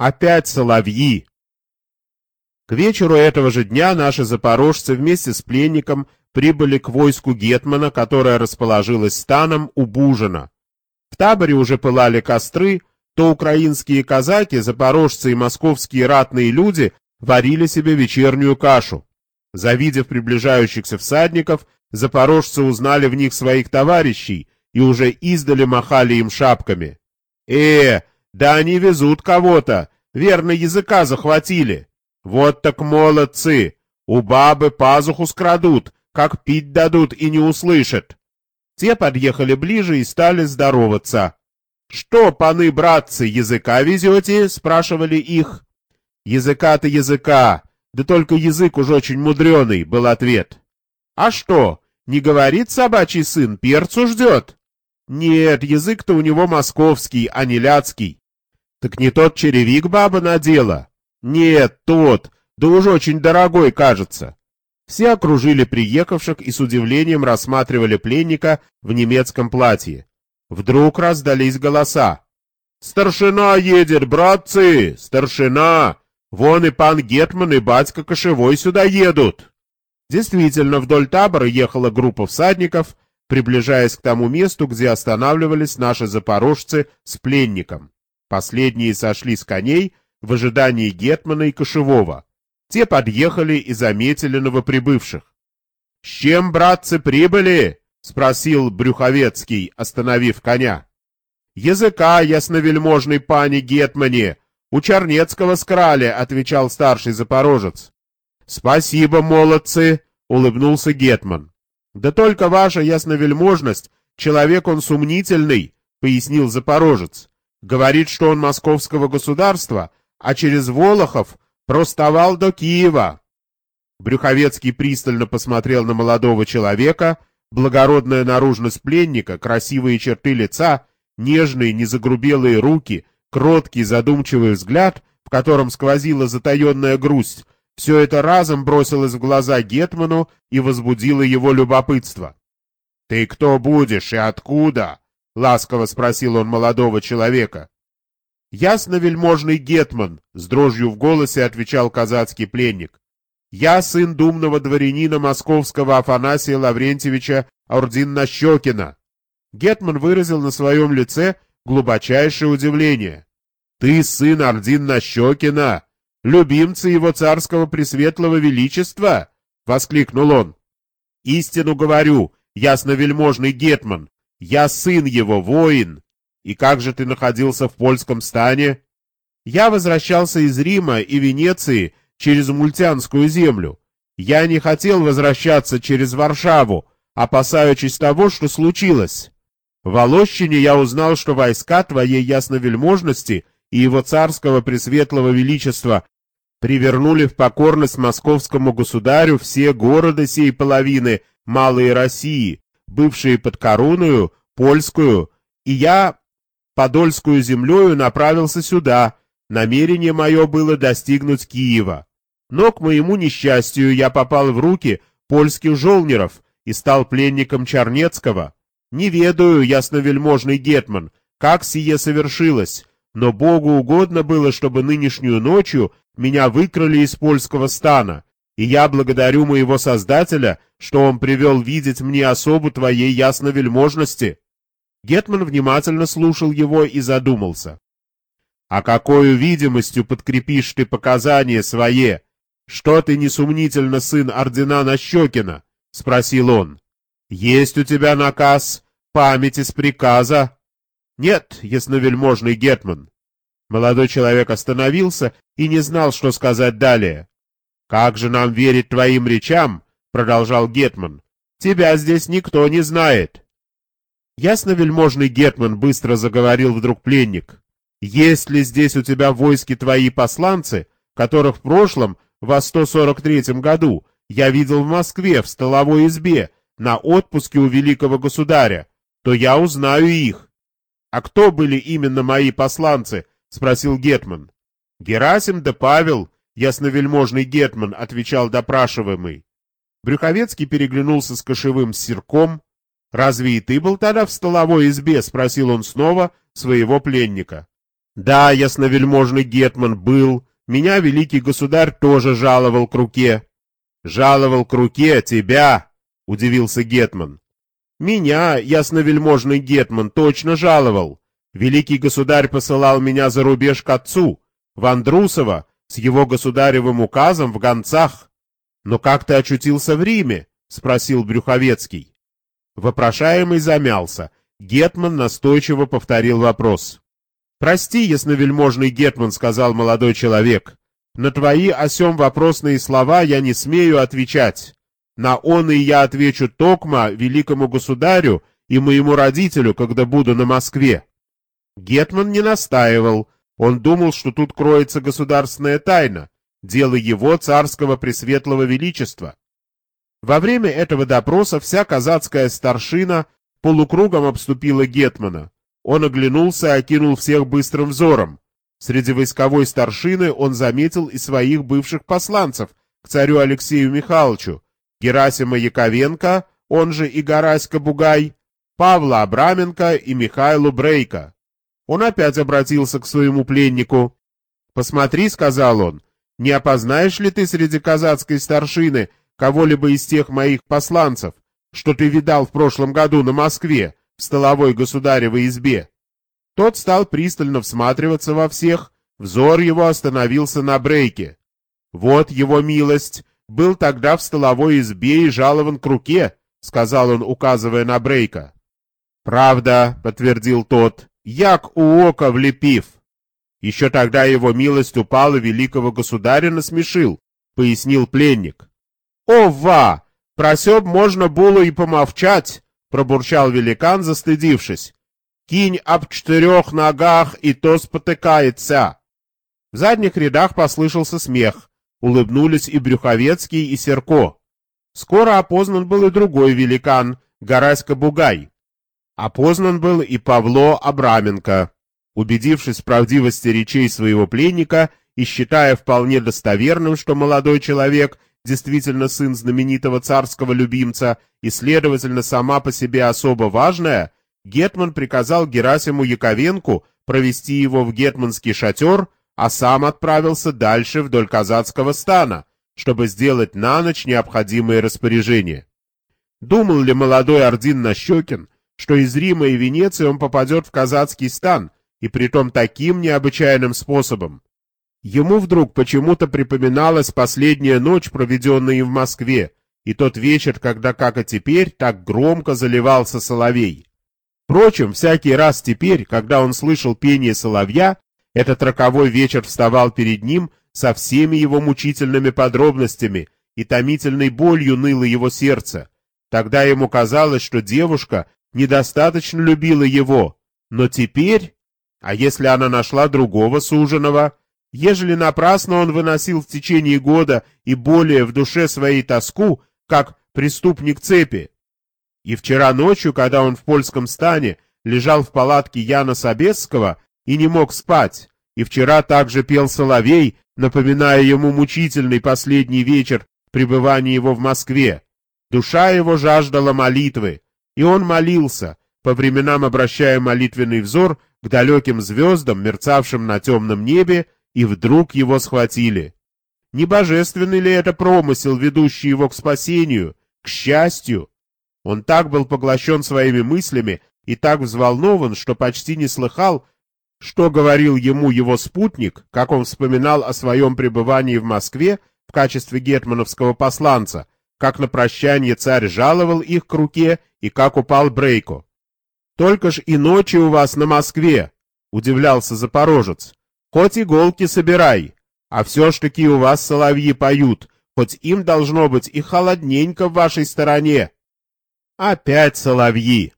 Опять соловьи. К вечеру этого же дня наши запорожцы вместе с пленником прибыли к войску Гетмана, которое расположилось станом у Бужина. В таборе уже пылали костры, то украинские казаки, запорожцы и московские ратные люди варили себе вечернюю кашу. Завидев приближающихся всадников, запорожцы узнали в них своих товарищей и уже издали махали им шапками. «Э, да они везут кого-то, верно языка захватили. Вот так молодцы, у бабы пазуху скрадут, как пить дадут и не услышат». Те подъехали ближе и стали здороваться. «Что, паны, братцы, языка везете?» — спрашивали их. «Языка-то языка, да только язык уж очень мудреный», — был ответ. «А что, не говорит собачий сын, перцу ждет?» «Нет, язык-то у него московский, а не ляцкий». «Так не тот черевик баба надела?» «Нет, тот, да уж очень дорогой, кажется». Все окружили приехавших и с удивлением рассматривали пленника в немецком платье. Вдруг раздались голоса. «Старшина едет, братцы! Старшина! Вон и пан Гетман, и батька Кошевой сюда едут!» Действительно, вдоль табора ехала группа всадников, приближаясь к тому месту, где останавливались наши запорожцы с пленником. Последние сошли с коней в ожидании Гетмана и Кошевого. Те подъехали и заметили новоприбывших. — С чем, братцы, прибыли? — спросил Брюховецкий, остановив коня. — Языка, ясновельможный пани Гетмане, у Чернецкого скрали, — отвечал старший запорожец. — Спасибо, молодцы, — улыбнулся Гетман. — Да только ваша ясновельможность, человек он сумнительный, — пояснил запорожец. Говорит, что он московского государства, а через Волохов проставал до Киева. Брюховецкий пристально посмотрел на молодого человека — Благородная наружность пленника, красивые черты лица, нежные, незагрубелые руки, кроткий, задумчивый взгляд, в котором сквозила затаенная грусть, все это разом бросилось в глаза Гетману и возбудило его любопытство. — Ты кто будешь и откуда? — ласково спросил он молодого человека. — Ясно, вельможный Гетман, — с дрожью в голосе отвечал казацкий пленник. Я сын думного дворянина московского Афанасия Лаврентьевича Ордин-Нащекина. Гетман выразил на своем лице глубочайшее удивление. Ты сын Ордин-Нащекина, любимца его царского пресветлого величества? — воскликнул он. — Истину говорю, ясновельможный Гетман, я сын его, воин. И как же ты находился в польском стане? Я возвращался из Рима и Венеции через Мультянскую землю. Я не хотел возвращаться через Варшаву, опасаючись того, что случилось. В Волощине я узнал, что войска твоей ясновельможности и его царского пресветлого величества привернули в покорность московскому государю все города сей половины Малой России, бывшие под короною, польскую, и я подольскую землею направился сюда. Намерение мое было достигнуть Киева. Но, к моему несчастью, я попал в руки польских жолнеров и стал пленником Чернецкого. Не ведаю, ясновельможный Гетман, как сие совершилось, но Богу угодно было, чтобы нынешнюю ночью меня выкрали из польского стана, и я благодарю моего Создателя, что он привел видеть мне особу твоей ясновельможности. Гетман внимательно слушал его и задумался. — А какой видимостью подкрепишь ты показания свои? «Что ты несумнительно сын ордена Нащекина?» — спросил он. «Есть у тебя наказ, память из приказа?» «Нет, ясновельможный Гетман». Молодой человек остановился и не знал, что сказать далее. «Как же нам верить твоим речам?» — продолжал Гетман. «Тебя здесь никто не знает». Ясновельможный Гетман быстро заговорил вдруг пленник. «Есть ли здесь у тебя в войске твои посланцы, которых в прошлом во 143 году я видел в Москве в столовой избе на отпуске у великого государя, то я узнаю их. — А кто были именно мои посланцы? — спросил Гетман. — Герасим да Павел, ясновельможный Гетман, — отвечал допрашиваемый. Брюховецкий переглянулся с кошевым сирком. — Разве и ты был тогда в столовой избе? — спросил он снова своего пленника. Да, ясновельможный Гетман был, меня великий государь тоже жаловал к руке. Жаловал к руке тебя, удивился Гетман. Меня, ясновельможный Гетман, точно жаловал. Великий государь посылал меня за рубеж к отцу, в Андрусово, с его государевым указом в гонцах. Но как ты очутился в Риме? — спросил Брюховецкий. Вопрошаемый замялся. Гетман настойчиво повторил вопрос. «Прости, ясновельможный Гетман», — сказал молодой человек. «На твои о сём вопросные слова я не смею отвечать. На он и я отвечу токма великому государю и моему родителю, когда буду на Москве». Гетман не настаивал. Он думал, что тут кроется государственная тайна, дело его царского пресветлого величества. Во время этого допроса вся казацкая старшина полукругом обступила Гетмана. Он оглянулся и окинул всех быстрым взором. Среди войсковой старшины он заметил и своих бывших посланцев к царю Алексею Михайловичу, Герасима Яковенко, он же и Гараська Бугай, Павла Абраменко и Михайлу Брейка. Он опять обратился к своему пленнику. «Посмотри», — сказал он, — «не опознаешь ли ты среди казацкой старшины кого-либо из тех моих посланцев, что ты видал в прошлом году на Москве, в столовой государевой избе?» Тот стал пристально всматриваться во всех, взор его остановился на Брейке. «Вот его милость, был тогда в столовой избе и жалован к руке», — сказал он, указывая на Брейка. «Правда», — подтвердил тот, як у ока влепив. Еще тогда его милость упала великого государя насмешил, пояснил пленник. «Ова! Про сёб можно было и помовчать!» — пробурчал великан, застыдившись. «Кинь об четырех ногах, и то спотыкается!» В задних рядах послышался смех. Улыбнулись и Брюховецкий, и Серко. Скоро опознан был и другой великан, Гараська Бугай. Опознан был и Павло Абраменко. Убедившись в правдивости речей своего пленника и считая вполне достоверным, что молодой человек действительно сын знаменитого царского любимца и, следовательно, сама по себе особо важная, Гетман приказал Герасиму Яковенку провести его в гетманский шатер, а сам отправился дальше вдоль казацкого стана, чтобы сделать на ночь необходимые распоряжения. Думал ли молодой Ордин Нащекин, что из Рима и Венеции он попадет в казацкий стан, и притом таким необычайным способом. Ему вдруг почему-то припоминалась последняя ночь, проведенная им в Москве, и тот вечер, когда, как и теперь, так громко заливался соловей. Впрочем, всякий раз теперь, когда он слышал пение соловья, этот роковой вечер вставал перед ним со всеми его мучительными подробностями, и томительной болью ныло его сердце. Тогда ему казалось, что девушка недостаточно любила его, но теперь... А если она нашла другого суженого? Ежели напрасно он выносил в течение года и более в душе своей тоску, как преступник цепи. И вчера ночью, когда он в польском стане лежал в палатке Яна Собесского и не мог спать, и вчера также пел соловей, напоминая ему мучительный последний вечер пребывания его в Москве. Душа его жаждала молитвы, и он молился, по временам обращая молитвенный взор к далеким звездам, мерцавшим на темном небе, и вдруг его схватили. Не божественный ли это промысел, ведущий его к спасению, к счастью? Он так был поглощен своими мыслями и так взволнован, что почти не слыхал, что говорил ему его спутник, как он вспоминал о своем пребывании в Москве в качестве гетмановского посланца, как на прощание царь жаловал их к руке и как упал Брейко. «Только ж и ночи у вас на Москве!» — удивлялся Запорожец. «Хоть иголки собирай, а все ж таки у вас соловьи поют, хоть им должно быть и холодненько в вашей стороне». «Опять соловьи!»